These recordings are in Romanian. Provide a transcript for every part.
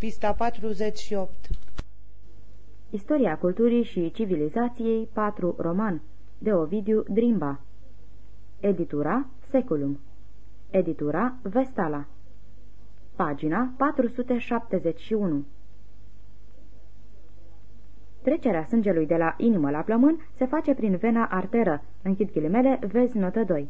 Pista 48 Istoria culturii și civilizației 4 roman de Ovidiu Drimba Editura Seculum Editura Vestala Pagina 471 Trecerea sângelui de la inimă la plămân se face prin vena arteră. Închid ghilimele, vezi notă 2.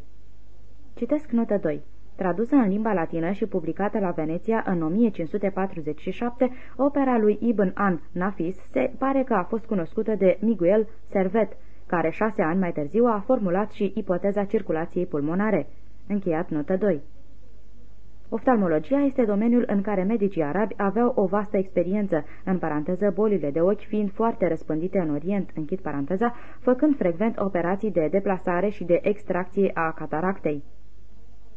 Citesc notă 2. Tradusă în limba latină și publicată la Veneția în 1547, opera lui Ibn An Nafis se pare că a fost cunoscută de Miguel Servet, care șase ani mai târziu a formulat și ipoteza circulației pulmonare. Încheiat notă 2. Oftalmologia este domeniul în care medicii arabi aveau o vastă experiență, în paranteză bolile de ochi fiind foarte răspândite în Orient, închid paranteza, făcând frecvent operații de deplasare și de extracție a cataractei.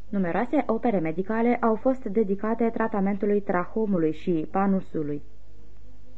Numeroase opere medicale au fost dedicate tratamentului trahomului și panusului.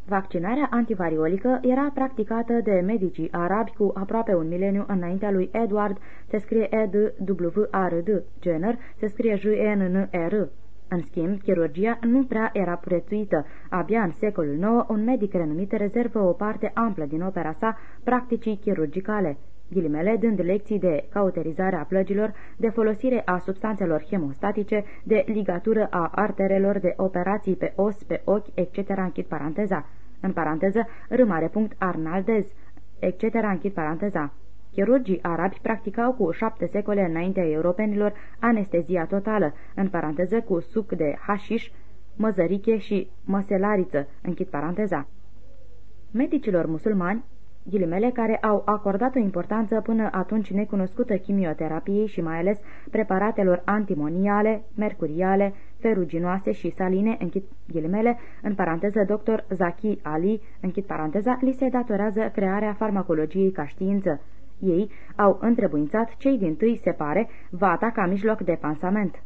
Vaccinarea antivariolică era practicată de medicii arabi cu aproape un mileniu înaintea lui Edward, se scrie e d w a r d Jenner, se scrie j e n n e r În schimb, chirurgia nu prea era prețuită. Abia în secolul IX, un medic renumit rezervă o parte amplă din opera sa practicii chirurgicale ghilimele, dând lecții de cauterizare a plăgilor, de folosire a substanțelor hemostatice, de ligatură a arterelor, de operații pe os, pe ochi, etc. închid paranteza. În paranteză, râmare punct Arnaldez, etc. închid paranteza. Chirurgii arabi practicau cu șapte secole înaintea europenilor anestezia totală, în paranteză cu suc de hașiș, măzăriche și măselariță, închid paranteza. Medicilor musulmani ghilimele care au acordat o importanță până atunci necunoscută chimioterapiei și mai ales preparatelor antimoniale, mercuriale, feruginoase și saline, închid ghilimele, în paranteză dr. Zaki Ali, închid paranteza, li se datorează crearea farmacologiei ca știință. Ei au întrebuințat cei din tâi, se pare, vata ca mijloc de pansament.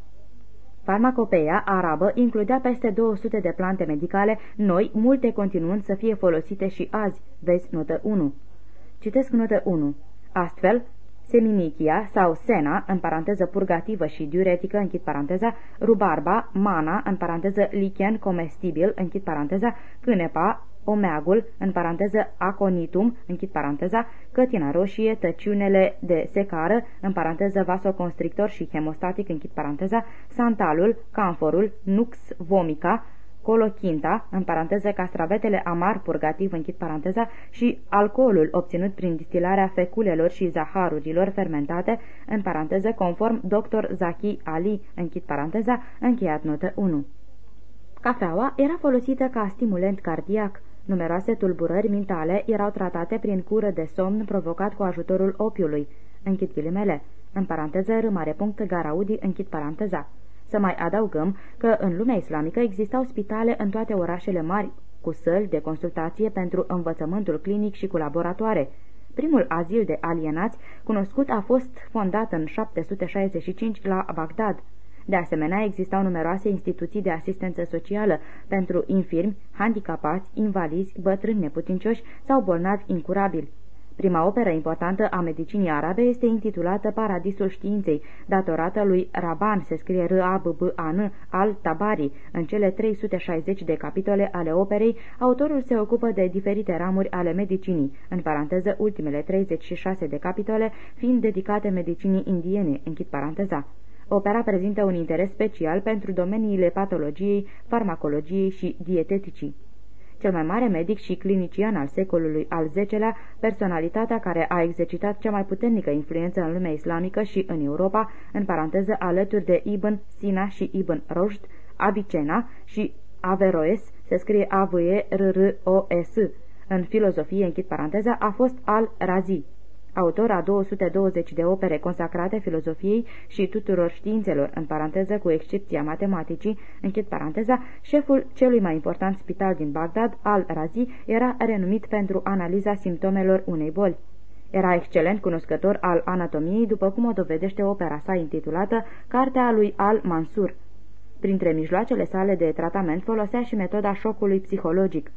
Farmacopeia arabă includea peste 200 de plante medicale noi, multe continuând să fie folosite și azi. Vezi notă 1. Citesc notă 1. Astfel, seminichia sau sena, în paranteză purgativă și diuretică, închid paranteza, rubarba, mana, în paranteză lichen comestibil, închid paranteza, cânepa, omeagul, în paranteză aconitum, închid paranteza, cătina roșie, tăciunele de secară, în paranteză vasoconstrictor și hemostatic, închid paranteza, santalul, camforul, nux vomica, colochinta, în paranteză castravetele amar purgativ, închid paranteza, și alcoolul obținut prin distilarea feculelor și zaharurilor fermentate, în paranteză conform dr. Zaki Ali, închid paranteza, încheiat notă 1. Cafeaua era folosită ca stimulant cardiac. Numeroase tulburări mentale erau tratate prin cură de somn provocat cu ajutorul opiului. Închid ghilimele. În paranteză, râmare punct, Garaudi, închid paranteza. Să mai adăugăm că în lumea islamică existau spitale în toate orașele mari, cu săli de consultație pentru învățământul clinic și cu laboratoare. Primul azil de alienați cunoscut a fost fondat în 765 la Bagdad. De asemenea, existau numeroase instituții de asistență socială pentru infirmi, handicapați, invalizi, bătrâni neputincioși sau bolnavi incurabili. Prima operă importantă a medicinii arabe este intitulată Paradisul științei, datorată lui Raban, se scrie r a b b a n al Tabari. În cele 360 de capitole ale operei, autorul se ocupă de diferite ramuri ale medicinii, în paranteză ultimele 36 de capitole fiind dedicate medicinii indiene, închid paranteza. Opera prezintă un interes special pentru domeniile patologiei, farmacologiei și dieteticii. Cel mai mare medic și clinician al secolului al X-lea, personalitatea care a exercitat cea mai puternică influență în lumea islamică și în Europa, în paranteză alături de Ibn Sina și Ibn Rushd, Avicena și Averroes, se scrie a v e r r o s în filozofie, închid paranteza, a fost al-Razi autor a 220 de opere consacrate filozofiei și tuturor științelor, în paranteză cu excepția matematicii, închid paranteza, șeful celui mai important spital din Bagdad, al-Razi, era renumit pentru analiza simptomelor unei boli. Era excelent cunoscător al anatomiei, după cum o dovedește opera sa intitulată Cartea lui Al-Mansur. Printre mijloacele sale de tratament folosea și metoda șocului psihologic.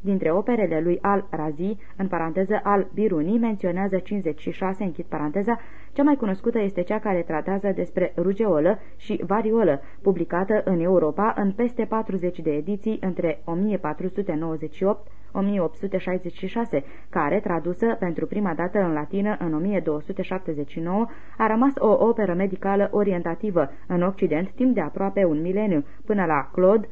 Dintre operele lui Al-Razi, în paranteză Al-Biruni, menționează 56, închid paranteza, cea mai cunoscută este cea care tratează despre rugeolă și variolă, publicată în Europa în peste 40 de ediții între 1498 1866, care, tradusă pentru prima dată în latină în 1279, a rămas o operă medicală orientativă în Occident timp de aproape un mileniu, până la Claude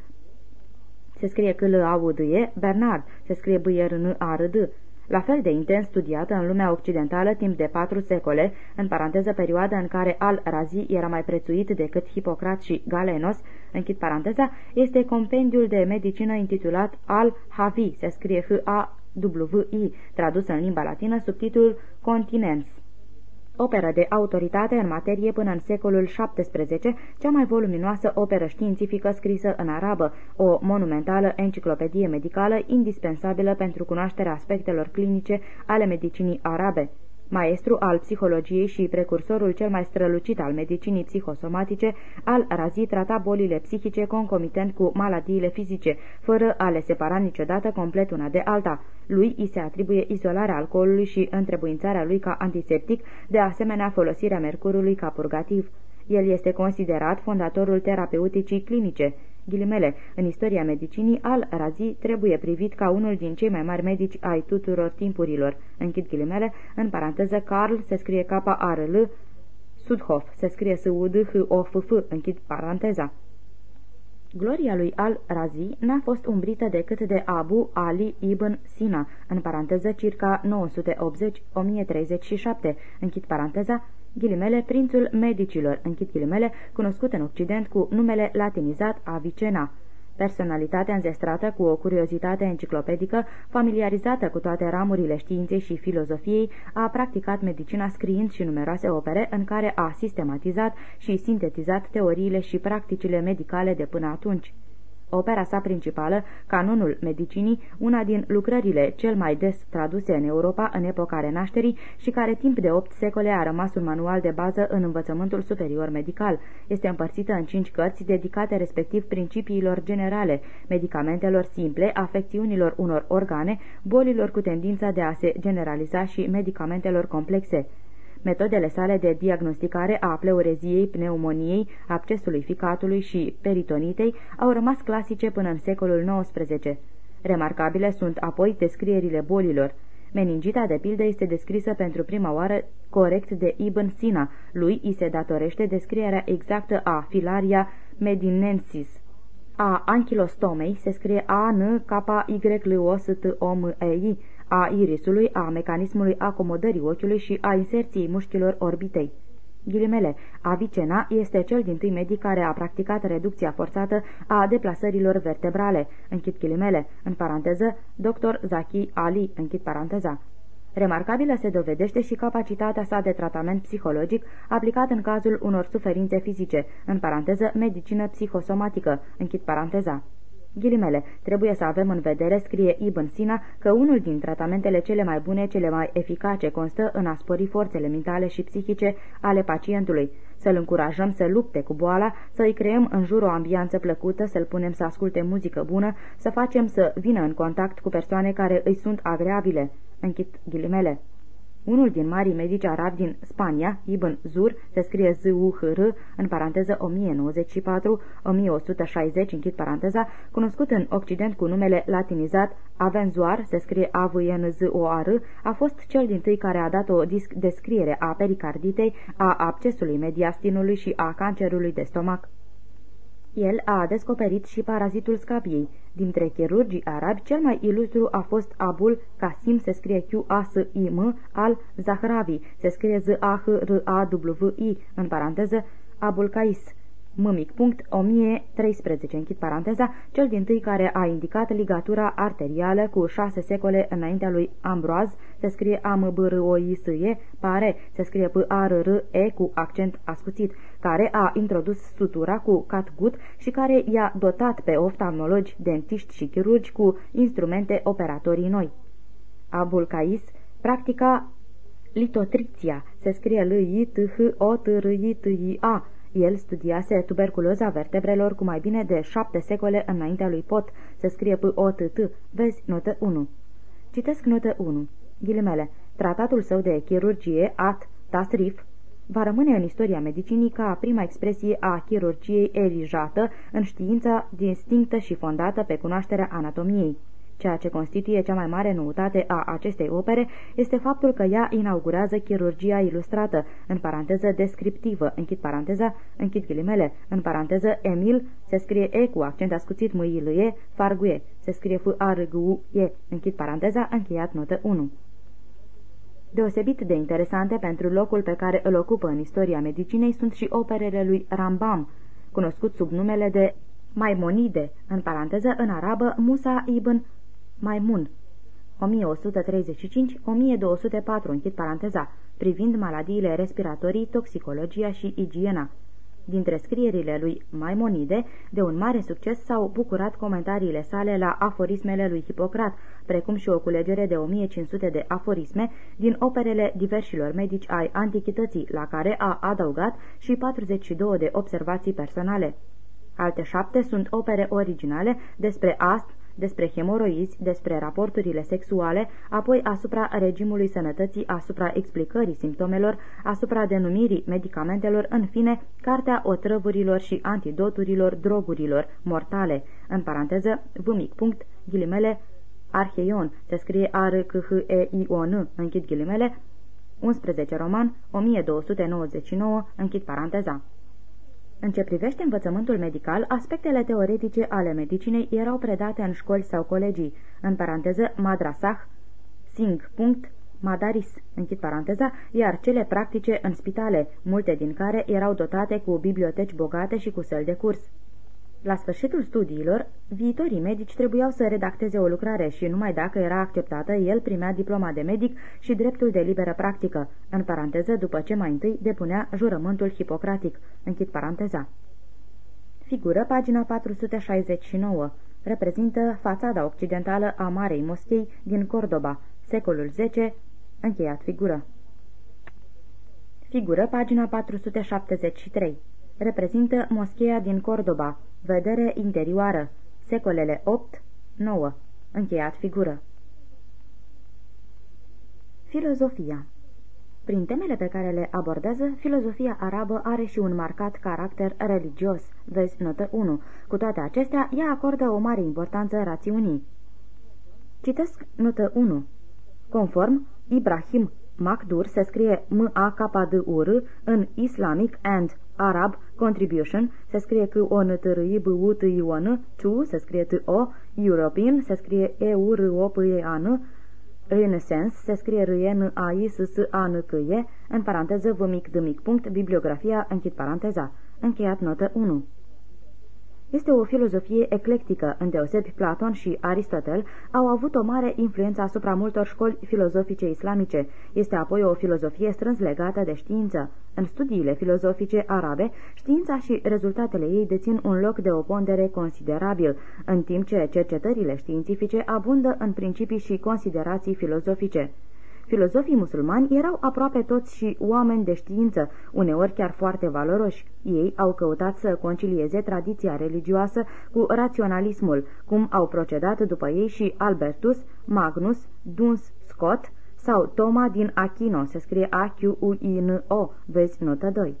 se scrie că l a d -E, Bernard, se scrie b r n a r d. La fel de intens studiată în lumea occidentală timp de patru secole, în paranteză perioada în care Al-Razi era mai prețuit decât Hipocrat și Galenos, închid paranteza, este compendiul de medicină intitulat Al-Havi, se scrie H-A-W-I, tradus în limba latină sub titlul Continens operă de autoritate în materie până în secolul XVII, cea mai voluminoasă operă științifică scrisă în arabă, o monumentală enciclopedie medicală indispensabilă pentru cunoașterea aspectelor clinice ale medicinii arabe maestru al psihologiei și precursorul cel mai strălucit al medicinii psihosomatice, al Razi trata bolile psihice concomitent cu maladiile fizice, fără a le separa niciodată complet una de alta. Lui îi se atribuie izolarea alcoolului și întrebuințarea lui ca antiseptic, de asemenea folosirea mercurului ca purgativ. El este considerat fondatorul terapeuticii clinice ghilimele, în istoria medicinii, al-Razi trebuie privit ca unul din cei mai mari medici ai tuturor timpurilor. Închid ghilimele, în paranteză, Carl se scrie K-A-R-L, Sudhof se scrie s u d h o f f închid paranteza. Gloria lui al-Razi n-a fost umbrită decât de Abu Ali ibn Sina, în paranteză circa 980-1037, închid paranteza, ghilimele, prințul medicilor, închid ghilimele, cunoscut în Occident cu numele latinizat Avicena. Personalitatea înzestrată cu o curiozitate enciclopedică, familiarizată cu toate ramurile științei și filozofiei, a practicat medicina scriind și numeroase opere în care a sistematizat și sintetizat teoriile și practicile medicale de până atunci. Opera sa principală, Canonul Medicinii, una din lucrările cel mai des traduse în Europa în epoca renașterii și care timp de opt secole a rămas un manual de bază în învățământul superior medical. Este împărțită în cinci cărți dedicate respectiv principiilor generale, medicamentelor simple, afecțiunilor unor organe, bolilor cu tendința de a se generaliza și medicamentelor complexe. Metodele sale de diagnosticare a pleureziei, pneumoniei, accesului ficatului și peritonitei au rămas clasice până în secolul XIX. Remarcabile sunt apoi descrierile bolilor. Meningita, de pildă, este descrisă pentru prima oară corect de Ibn Sina. Lui îi se datorește descrierea exactă a filaria medinensis. A ankylostomei se scrie a n k y l o s t o m e i a irisului, a mecanismului acomodării ochiului și a inserției mușchilor orbitei. Ghilimele, Avicena este cel din tâi medic care a practicat reducția forțată a deplasărilor vertebrale, închid ghilimele, în paranteză, dr. Zaki Ali, închid paranteza. Remarcabilă se dovedește și capacitatea sa de tratament psihologic aplicat în cazul unor suferințe fizice, în paranteză medicină psihosomatică, închid paranteza. Ghilimele, trebuie să avem în vedere, scrie Ibn Sina, că unul din tratamentele cele mai bune, cele mai eficace, constă în a spori forțele mentale și psihice ale pacientului, să-l încurajăm să lupte cu boala, să îi creăm în jur o ambianță plăcută, să-l punem să asculte muzică bună, să facem să vină în contact cu persoane care îi sunt agreabile. Închid ghilimele. Unul din marii medici arabi din Spania, Ibn Zur, se scrie z u h r în paranteză 1094-1160, închid paranteza, cunoscut în Occident cu numele latinizat Avenzoar, se scrie a v n z o a r a fost cel din tâi care a dat o descriere a pericarditei, a abcesului mediastinului și a cancerului de stomac. El a descoperit și parazitul scabiei. Dintre chirurgii arabi, cel mai ilustru a fost Abul Qasim, se scrie Q-A-S-I-M, al Zahravi, se scrie Z-A-H-R-A-W-I, în paranteză, Abul Qais. Mâmic punct 1013, închid paranteza, cel din tâi care a indicat ligatura arterială cu șase secole înaintea lui Ambroaz, se scrie am b r o i s e pare, se scrie p a r r e cu accent ascuțit, care a introdus sutura cu catgut și care i-a dotat pe oftalmologi, dentiști și chirurgi cu instrumente operatorii noi. Abul Cais practica litotriția, se scrie l i t h o t r i t i a el studiase tuberculoza vertebrelor cu mai bine de șapte secole înaintea lui Pot, se scrie P-O-T-T, vezi notă 1. Citesc notă 1. Ghilimele. Tratatul său de chirurgie, at, tasrif, va rămâne în istoria medicinii ca prima expresie a chirurgiei erijată în știința distinctă și fondată pe cunoașterea anatomiei. Ceea ce constituie cea mai mare noutate a acestei opere este faptul că ea inaugurează chirurgia ilustrată, în paranteză descriptivă, închid paranteza, închid ghilimele, în paranteză Emil, se scrie E cu accent ascuțit mâilie, farguie, se scrie f a r g u e, închid paranteza, încheiat notă 1. Deosebit de interesante pentru locul pe care îl ocupă în istoria medicinei sunt și operele lui Rambam, cunoscut sub numele de Maimonide, în paranteză în arabă Musa ibn Maimun, 1135-1204, închid paranteza, privind maladiile respiratorii, toxicologia și igiena. Dintre scrierile lui Maimonide, de un mare succes s-au bucurat comentariile sale la aforismele lui Hipocrat, precum și o culegere de 1500 de aforisme din operele diversilor medici ai antichității, la care a adăugat și 42 de observații personale. Alte șapte sunt opere originale despre ast, despre hemoroizi, despre raporturile sexuale, apoi asupra regimului sănătății, asupra explicării simptomelor, asupra denumirii medicamentelor, în fine, cartea otrăvurilor și antidoturilor drogurilor mortale, în paranteză, vâmic punct, ghilimele, Arheion, se scrie a r c h e i o n închid ghilimele, 11 roman, 1299, închid paranteza. În ce privește învățământul medical, aspectele teoretice ale medicinei erau predate în școli sau colegii, în paranteză madrasah, sing, punct, madaris, închid paranteza, iar cele practice în spitale, multe din care erau dotate cu biblioteci bogate și cu săl de curs. La sfârșitul studiilor, viitorii medici trebuiau să redacteze o lucrare și numai dacă era acceptată, el primea diploma de medic și dreptul de liberă practică, în paranteză după ce mai întâi depunea jurământul hipocratic. Închid paranteza. Figură pagina 469. Reprezintă fațada occidentală a Marei Moschei din Cordoba, secolul X, încheiat figură. Figură pagina 473. Reprezintă moscheea din Cordoba, Vedere interioară. Secolele 8-9. Încheiat figură. Filozofia Prin temele pe care le abordează, filozofia arabă are și un marcat caracter religios, vezi notă 1. Cu toate acestea, ea acordă o mare importanță rațiunii. Citesc notă 1. Conform Ibrahim Makdur se scrie M-A-K-D-U-R în Islamic and Arab Contribution se scrie c o n t r i b u t i o n CU se scrie t o European se scrie e u r o p e a n Renaissance se scrie r e n a i s s a n c e în paranteză v mic d mic punct bibliografia închid paranteza. Încheiat notă 1 este o filozofie eclectică, îndeosebi Platon și Aristotel au avut o mare influență asupra multor școli filozofice islamice. Este apoi o filozofie strâns legată de știință. În studiile filozofice arabe, știința și rezultatele ei dețin un loc de o pondere considerabil, în timp ce cercetările științifice abundă în principii și considerații filozofice. Filozofii musulmani erau aproape toți și oameni de știință, uneori chiar foarte valoroși. Ei au căutat să concilieze tradiția religioasă cu raționalismul, cum au procedat după ei și Albertus, Magnus, Duns Scott sau Toma din Achino, se scrie A-Q-U-I-N-O, vezi notă 2.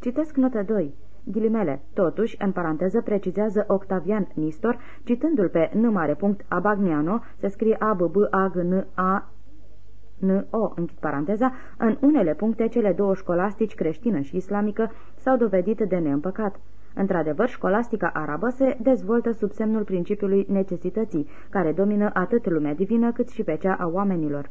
Citesc notă 2. Ghilimele, totuși, în paranteză, precizează Octavian Nistor, citându-l pe n mare punct Abagniano, se scrie A-B-B-A-G-N-A N-O, închid paranteza, în unele puncte cele două școlastici creștină și islamică s-au dovedit de neîmpăcat. Într-adevăr, școlastica arabă se dezvoltă sub semnul principiului necesității, care domină atât lumea divină cât și pe cea a oamenilor.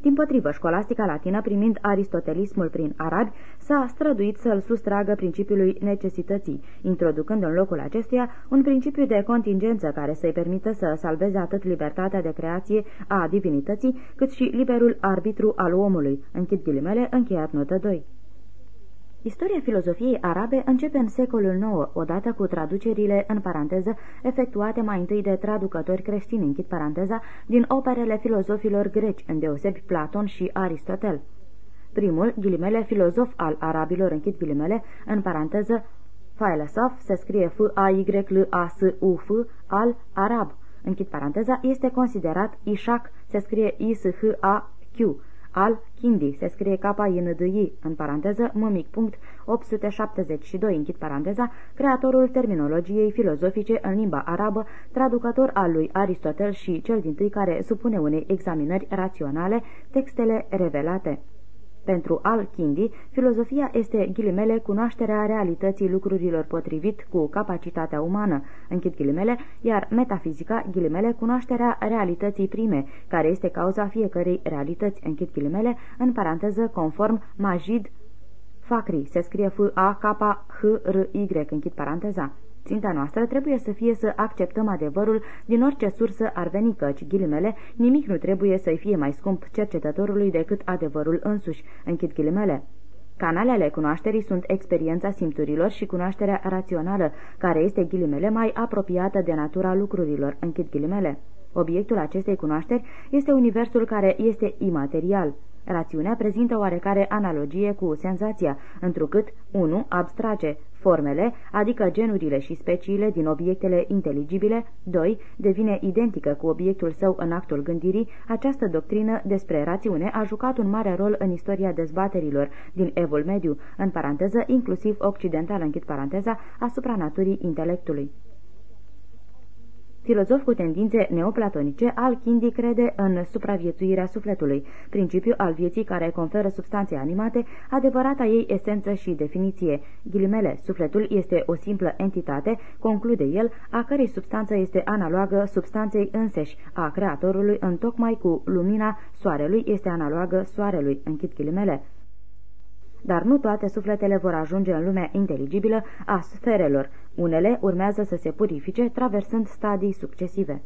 Din potrivă, școlastica latină, primind aristotelismul prin arabi, s-a străduit să-l sustragă principiului necesității, introducând în locul acestuia un principiu de contingență care să-i permită să salveze atât libertatea de creație a divinității, cât și liberul arbitru al omului. Închid ghilimele, încheiat notă 2. Istoria filozofiei arabe începe în secolul IX, odată cu traducerile, în paranteză, efectuate mai întâi de traducători creștini, închid paranteza, din operele filozofilor greci, îndeosebi Platon și Aristotel. Primul, ghilimele, filozof al arabilor, închid ghilimele, în paranteză, Filosof se scrie F-A-Y-L-A-S-U-F, al arab. Închid paranteza, este considerat Ishak, se scrie I-S-H-A-Q, al Kindi, se scrie k n d i în paranteză, mămic punct, 872, închid paranteza, creatorul terminologiei filozofice în limba arabă, traducător al lui Aristotel și cel din tâi care supune unei examinări raționale textele revelate. Pentru Al-Kindi, filozofia este, ghilimele, cunoașterea realității lucrurilor potrivit cu capacitatea umană, închid ghilimele, iar metafizica, ghilimele, cunoașterea realității prime, care este cauza fiecărei realități, închid ghilimele, în paranteză conform Majid Fakri, se scrie F-A-K-H-R-Y, închid paranteza. Ținta noastră trebuie să fie să acceptăm adevărul din orice sursă ar veni căci, ghilimele, nimic nu trebuie să-i fie mai scump cercetătorului decât adevărul însuși, închid ghilimele. Canalele cunoașterii sunt experiența simțurilor și cunoașterea rațională, care este ghilimele mai apropiată de natura lucrurilor, închid ghilimele. Obiectul acestei cunoașteri este universul care este imaterial. Rațiunea prezintă oarecare analogie cu senzația, întrucât 1. abstrace formele, adică genurile și speciile din obiectele inteligibile, 2. devine identică cu obiectul său în actul gândirii, această doctrină despre rațiune a jucat un mare rol în istoria dezbaterilor din evul mediu, în paranteză inclusiv occidental, închid paranteza, asupra naturii intelectului. Filozof cu tendințe neoplatonice, Al-Kindi crede în supraviețuirea sufletului, principiu al vieții care conferă substanțe animate, adevărata ei esență și definiție. Ghilimele, sufletul este o simplă entitate, conclude el, a cărei substanță este analogă substanței înseși a creatorului, întocmai cu lumina soarelui este analogă soarelui, închid ghilimele. Dar nu toate sufletele vor ajunge în lumea inteligibilă a sferelor. Unele urmează să se purifice, traversând stadii succesive.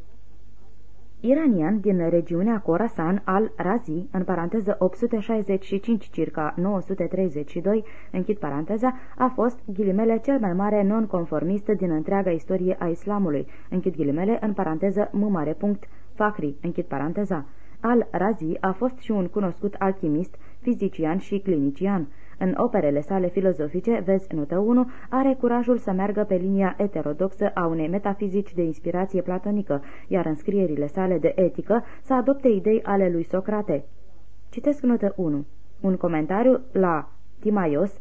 Iranian din regiunea Khorasan al Razi, în paranteză 865 circa 932, închid paranteza, a fost, ghilimele, cel mai mare nonconformist din întreaga istorie a islamului, închid ghilimele, în paranteză m mare punct, Fakri, închid paranteza. Al-Razi a fost și un cunoscut alchimist, fizician și clinician. În operele sale filozofice, vezi notă 1, are curajul să meargă pe linia heterodoxă a unei metafizici de inspirație platonică, iar în scrierile sale de etică să adopte idei ale lui Socrate. Citesc notă 1. Un comentariu la Timaios,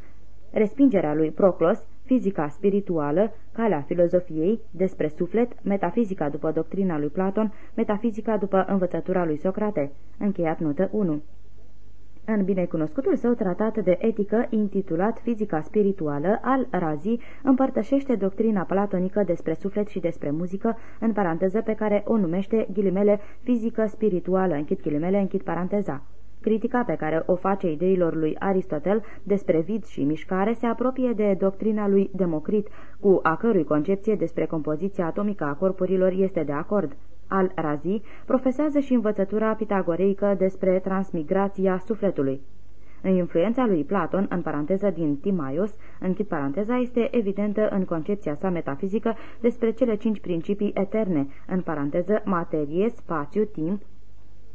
respingerea lui Proclos, fizica spirituală, calea filozofiei, despre suflet, metafizica după doctrina lui Platon, metafizica după învățătura lui Socrate. Încheiat notă 1. În binecunoscutul său tratat de etică, intitulat Fizica spirituală, al Razi împărtășește doctrina platonică despre suflet și despre muzică, în paranteză pe care o numește ghilimele fizică spirituală, închid ghilimele, închid paranteza. Critica pe care o face ideilor lui Aristotel despre vid și mișcare se apropie de doctrina lui Democrit, cu a cărui concepție despre compoziția atomică a corpurilor este de acord al-Razi, profesează și învățătura pitagoreică despre transmigrația sufletului. În influența lui Platon, în paranteză din Timaios, închid paranteza, este evidentă în concepția sa metafizică despre cele cinci principii eterne, în paranteză materie, spațiu, timp,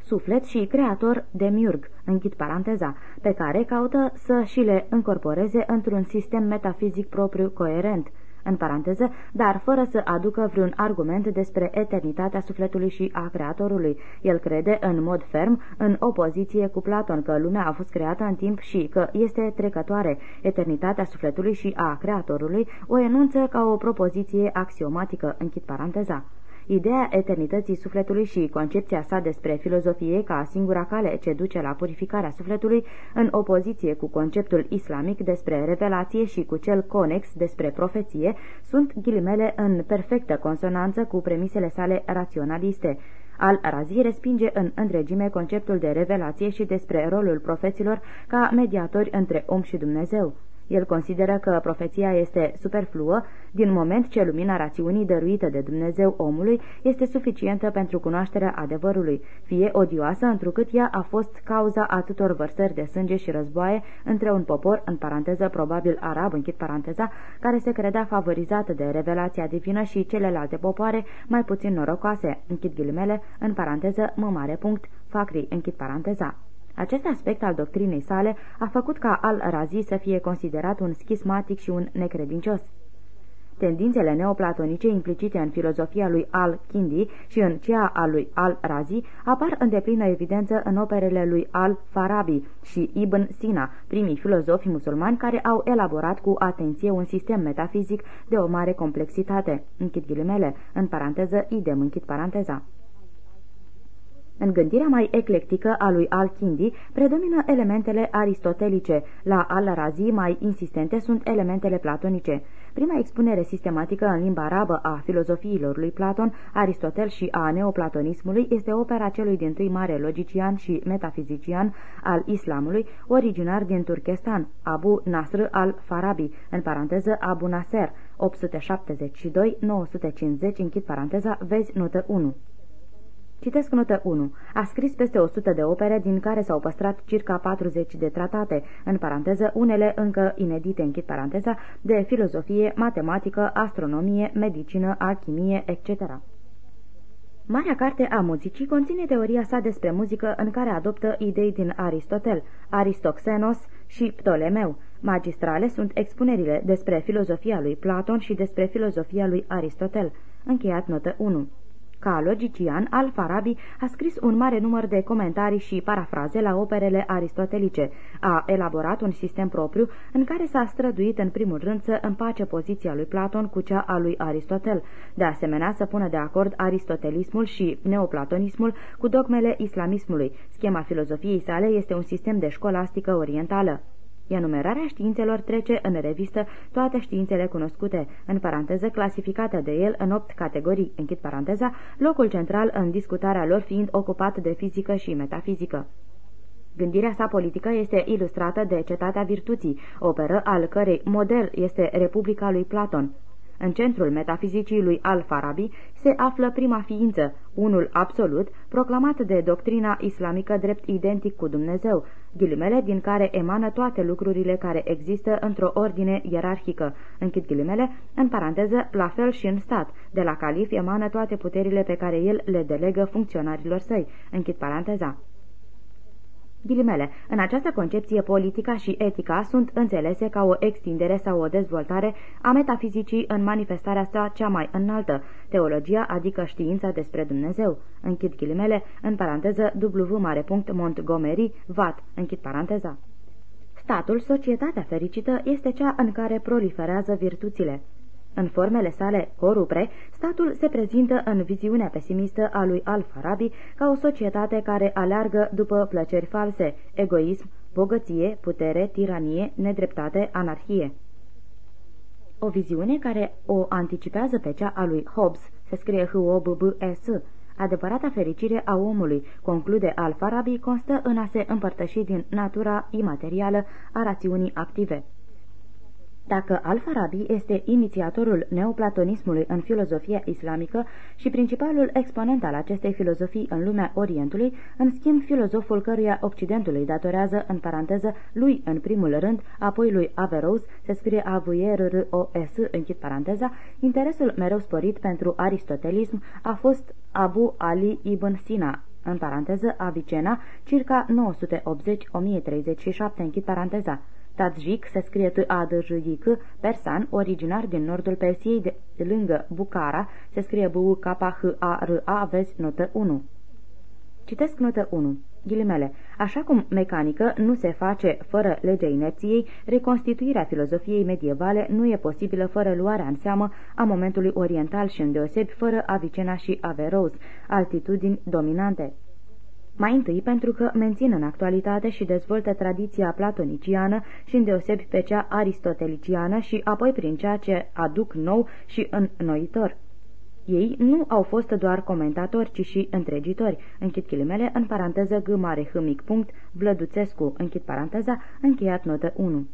suflet și creator demiurg, închid paranteza, pe care caută să și le încorporeze într-un sistem metafizic propriu coerent, în paranteză, dar fără să aducă vreun argument despre eternitatea sufletului și a Creatorului. El crede în mod ferm, în opoziție cu Platon, că lumea a fost creată în timp și că este trecătoare. Eternitatea sufletului și a Creatorului o enunță ca o propoziție axiomatică, închid paranteza. Ideea eternității sufletului și concepția sa despre filozofie ca singura cale ce duce la purificarea sufletului, în opoziție cu conceptul islamic despre revelație și cu cel conex despre profeție, sunt ghilimele în perfectă consonanță cu premisele sale raționaliste. Al-Razi respinge în întregime conceptul de revelație și despre rolul profeților ca mediatori între om și Dumnezeu. El consideră că profeția este superfluă din moment ce lumina rațiunii dăruită de Dumnezeu omului este suficientă pentru cunoașterea adevărului, fie odioasă întrucât ea a fost cauza atâtor vărsări de sânge și războaie între un popor, în paranteză probabil arab, închid paranteza, care se credea favorizată de revelația divină și celelalte popoare mai puțin norocoase, închid ghilimele, în paranteză, mă mare punct, facri, închid paranteza. Acest aspect al doctrinei sale a făcut ca al-Razi să fie considerat un schismatic și un necredincios. Tendințele neoplatonice implicite în filozofia lui Al-Kindi și în cea a lui Al-Razi apar în deplină evidență în operele lui Al-Farabi și Ibn Sina, primii filozofi musulmani care au elaborat cu atenție un sistem metafizic de o mare complexitate. Închid ghilimele, în paranteză, idem, închid paranteza. În gândirea mai eclectică a lui Al-Kindi predomină elementele aristotelice, la Al-Razi mai insistente sunt elementele platonice. Prima expunere sistematică în limba arabă a filozofiilor lui Platon, Aristotel și a neoplatonismului este opera celui din tâi mare logician și metafizician al islamului, originar din Turkestan, Abu Nasr al-Farabi, în paranteză Abu Nasser, 872-950, închid paranteza, vezi notă 1. Citesc notă 1. A scris peste 100 de opere, din care s-au păstrat circa 40 de tratate, în paranteză unele încă inedite, închid paranteza, de filozofie, matematică, astronomie, medicină, alchimie, etc. Marea carte a muzicii conține teoria sa despre muzică în care adoptă idei din Aristotel, Aristoxenos și Ptolemeu. Magistrale sunt expunerile despre filozofia lui Platon și despre filozofia lui Aristotel. Încheiat notă 1. Ca logician, Al-Farabi a scris un mare număr de comentarii și parafraze la operele aristotelice. A elaborat un sistem propriu în care s-a străduit în primul rând să împace poziția lui Platon cu cea a lui Aristotel. De asemenea, să pună de acord aristotelismul și neoplatonismul cu dogmele islamismului. Schema filozofiei sale este un sistem de școlastică orientală. Enumerarea științelor trece în revistă toate științele cunoscute, în paranteză clasificate de el în opt categorii, închid paranteza, locul central în discutarea lor fiind ocupat de fizică și metafizică. Gândirea sa politică este ilustrată de Cetatea Virtuții, operă al cărei model este Republica lui Platon. În centrul metafizicii lui Al-Farabi se află prima ființă, unul absolut, proclamat de doctrina islamică drept identic cu Dumnezeu, ghilimele din care emană toate lucrurile care există într-o ordine ierarhică, închid ghilimele, în paranteză, la fel și în stat, de la calif emană toate puterile pe care el le delegă funcționarilor săi, închid paranteza. Ghilimele, în această concepție politica și etica sunt înțelese ca o extindere sau o dezvoltare a metafizicii în manifestarea sa cea mai înaltă, teologia adică știința despre Dumnezeu. Închid ghilimele, în paranteză W mare punct Montgomery, Vat, închid paranteza. Statul, societatea fericită, este cea în care proliferează virtuțile. În formele sale corupre, statul se prezintă în viziunea pesimistă a lui Al-Farabi ca o societate care aleargă după plăceri false, egoism, bogăție, putere, tiranie, nedreptate, anarhie. O viziune care o anticipează pe cea a lui Hobbes, se scrie h o b b e s Adevărata fericire a omului, conclude Al-Farabi, constă în a se împărtăși din natura imaterială a rațiunii active. Dacă Al-Farabi este inițiatorul neoplatonismului în filozofia islamică și principalul exponent al acestei filozofii în lumea Orientului, în schimb filozoful căruia Occidentului datorează, în paranteză, lui în primul rând, apoi lui Averroes, se scrie a v r r o s închid paranteza, interesul mereu sporit pentru aristotelism a fost Abu Ali ibn Sina, în paranteză Avicena, circa 980-1037, închid paranteza. Tajik se scrie t a d j i c persan, originar din nordul Persiei, de, de lângă Bucara, se scrie b u k h a r a vezi notă 1. Citesc notă 1. Ghilimele. Așa cum mecanică nu se face fără legea inerției, reconstituirea filozofiei medievale nu e posibilă fără luarea în seamă a momentului oriental și îndeosebi fără Avicena și Averroes, altitudini dominante. Mai întâi pentru că mențin în actualitate și dezvoltă tradiția platoniciană și îndeosebi pe cea aristoteliciană și apoi prin ceea ce aduc nou și înnoitor. Ei nu au fost doar comentatori, ci și întregitori. Închid chilimele, în paranteză g mare h mic punct, Vlăduțescu, închid paranteza, încheiat notă 1.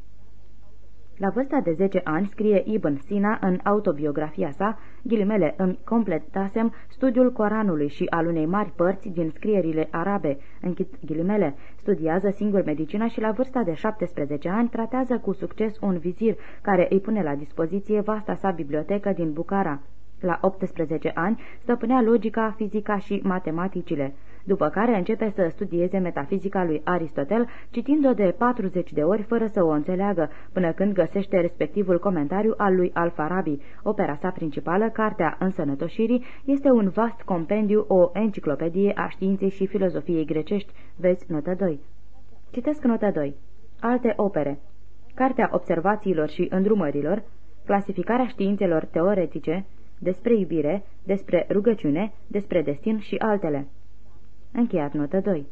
La vârsta de 10 ani scrie Ibn Sina în autobiografia sa, ghilimele, îmi completasem studiul Coranului și al unei mari părți din scrierile arabe, închid ghilimele, studiază singur medicina și la vârsta de 17 ani tratează cu succes un vizir care îi pune la dispoziție vasta sa bibliotecă din Bucara. La 18 ani stăpânea logica, fizica și matematicile. După care începe să studieze metafizica lui Aristotel, citind-o de 40 de ori fără să o înțeleagă, până când găsește respectivul comentariu al lui Al-Farabi. Opera sa principală, Cartea Însănătoșirii, este un vast compendiu, o enciclopedie a științei și filozofiei grecești. Vezi notă 2. Citesc notă 2. Alte opere Cartea observațiilor și îndrumărilor, clasificarea științelor teoretice, despre iubire, despre rugăciune, despre destin și altele. Încheiat notă 2.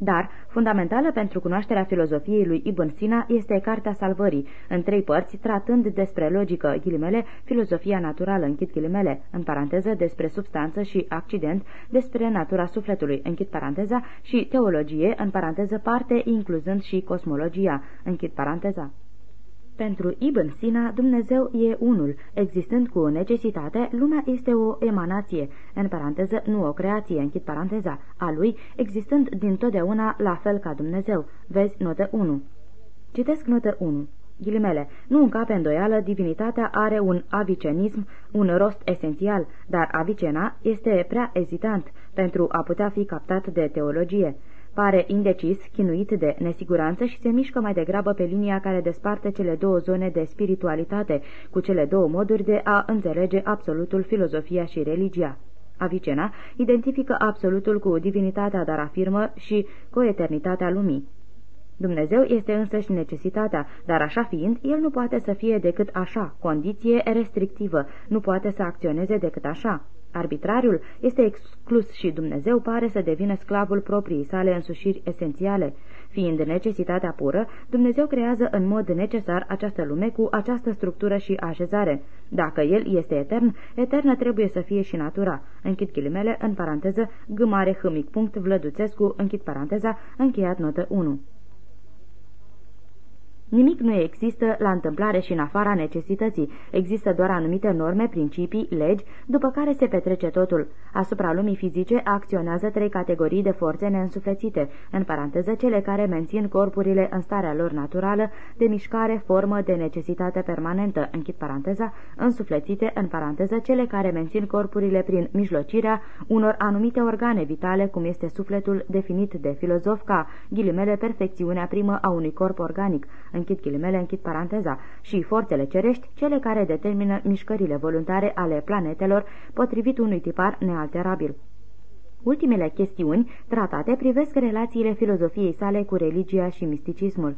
Dar, fundamentală pentru cunoașterea filozofiei lui Ibn Sina este Cartea Salvării, în trei părți, tratând despre logică, ghilimele, filozofia naturală, închid ghilimele, în paranteză, despre substanță și accident, despre natura sufletului, închid paranteza, și teologie, în paranteză, parte, incluzând și cosmologia, închid paranteza. Pentru Ibn Sina, Dumnezeu e unul, existând cu necesitate, lumea este o emanație, în paranteză, nu o creație, închid paranteza, a lui, existând din totdeauna la fel ca Dumnezeu. Vezi notă 1. Citesc notă 1. Ghilimele, nu încape îndoială, divinitatea are un avicenism, un rost esențial, dar avicena este prea ezitant pentru a putea fi captat de teologie. Pare indecis, chinuit de nesiguranță și se mișcă mai degrabă pe linia care desparte cele două zone de spiritualitate, cu cele două moduri de a înțelege absolutul filozofia și religia. Avicena identifică absolutul cu divinitatea, dar afirmă și cu eternitatea lumii. Dumnezeu este însăși necesitatea, dar așa fiind, el nu poate să fie decât așa, condiție restrictivă, nu poate să acționeze decât așa. Arbitrariul este exclus și Dumnezeu pare să devină sclavul proprii sale însușiri esențiale. Fiind necesitatea pură, Dumnezeu creează în mod necesar această lume cu această structură și așezare. Dacă El este etern, eternă trebuie să fie și natura. Închid ghilimele, în paranteză, gâmare hâmic punct Vlăduțescu, închid paranteza, încheiat notă 1. Nimic nu există la întâmplare și în afara necesității. Există doar anumite norme, principii, legi, după care se petrece totul. Asupra lumii fizice acționează trei categorii de forțe neînsuflețite, în paranteză cele care mențin corpurile în starea lor naturală, de mișcare, formă, de necesitate permanentă, închid paranteza, însuflețite, în paranteză cele care mențin corpurile prin mijlocirea unor anumite organe vitale, cum este sufletul definit de filozof ca, ghilimele, perfecțiunea primă a unui corp organic, închid ghilimele, închid paranteza, și forțele cerești, cele care determină mișcările voluntare ale planetelor, potrivit unui tipar nealterabil. Ultimele chestiuni tratate privesc relațiile filozofiei sale cu religia și misticismul.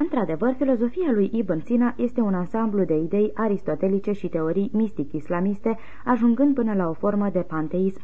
Într-adevăr, filozofia lui Ibn Sina este un ansamblu de idei aristotelice și teorii mistic-islamiste, ajungând până la o formă de panteism